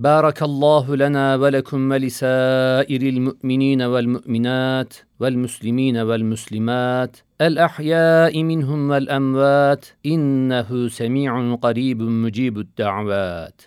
بارك الله لنا ولكم ولسائر المؤمنين والمؤمنات والمسلمين والمسلمات الأحياء منهم والأموات إنه سميع قريب مجيب الدعوات